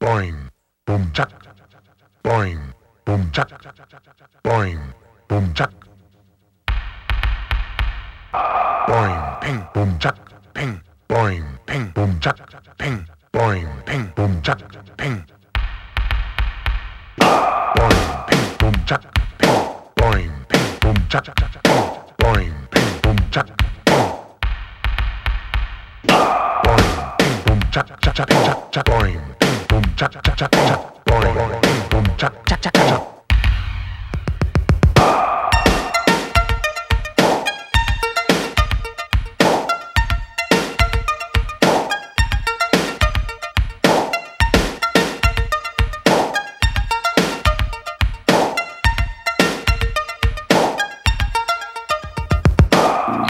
boing, boom chuck, boing, boom chuck, boing, boom chuck. Boing, ping, boom chuck, ping, boing, ping, boom chuck, ping, boing, ping, boom chuck, ping. Boing, ping, boom chuck, ping, boing, ping, boom chuck, ping, Chắc chắc chắc boing, boom chắc chắc chắc chuck, boing, ping, boom chắc chắc chắc. chuck.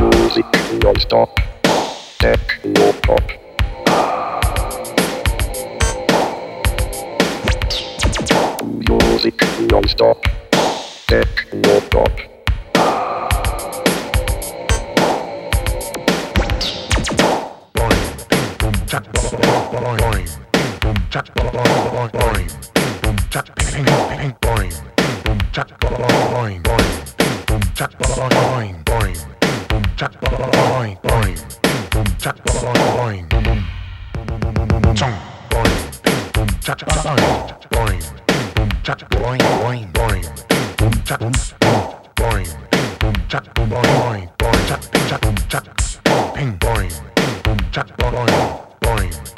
Music non-stop. techno pop. Music non-stop. Techno pop. boing, ping, boom, chuck, boing, boing, ping, boom, chuck, boing, boing, ping, boom, chuck, ping, ping, ping, boing, ping, boom, chuck, boing, boing, ping, boom, chuck, boing, boing, ping, boom, chuck, boing, boing, ping, boom, chuck, boing, boom, boom, chong, boing, ping, boom, chuck, boing,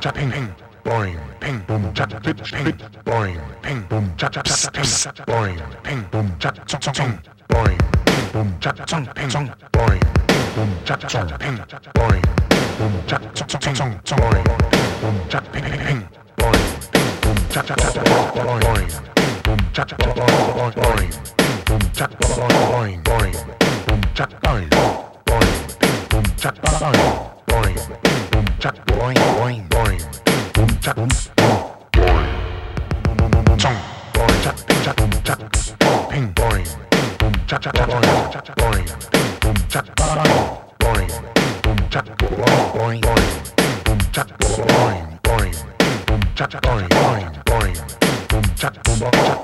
boom, ping, ping, boing, ping, boom, chuck, pitch, ping, boing, ping, boom, chuck, chuck, chuck, ping, boing, ping, boom, chuck, chong chong chong boing, ping, boom, chuck, chong ping, chong boing, ping, boom, chuck, chong ping, boing, ping, boom, chap chong chong chong chong boing, ping, boom, chuck, ping, ping, ping, boing, ping, boom, chuck, chuck, chuck, boing, ping, boom, chuck, chuck, boing, boing, ping, boom, chuck, boing, boing, ping, boom, chuck, boing, boing, ping, boom, chuck, boing, boing, boom, chuck, boing, boing, boing, boom, chuck, boom, boing, chong, boing, chuck, ping, chuck, boom, chuck, ping, boing, boom, chuck, chuck, chuck, boing, chuck, boing, boom, chuck, boing, boing, boom, chuck, boing, boing, boing, boom, chuck, boing, boing, boom, chuck, boing, boing, boing, boom, chuck, boing, chong.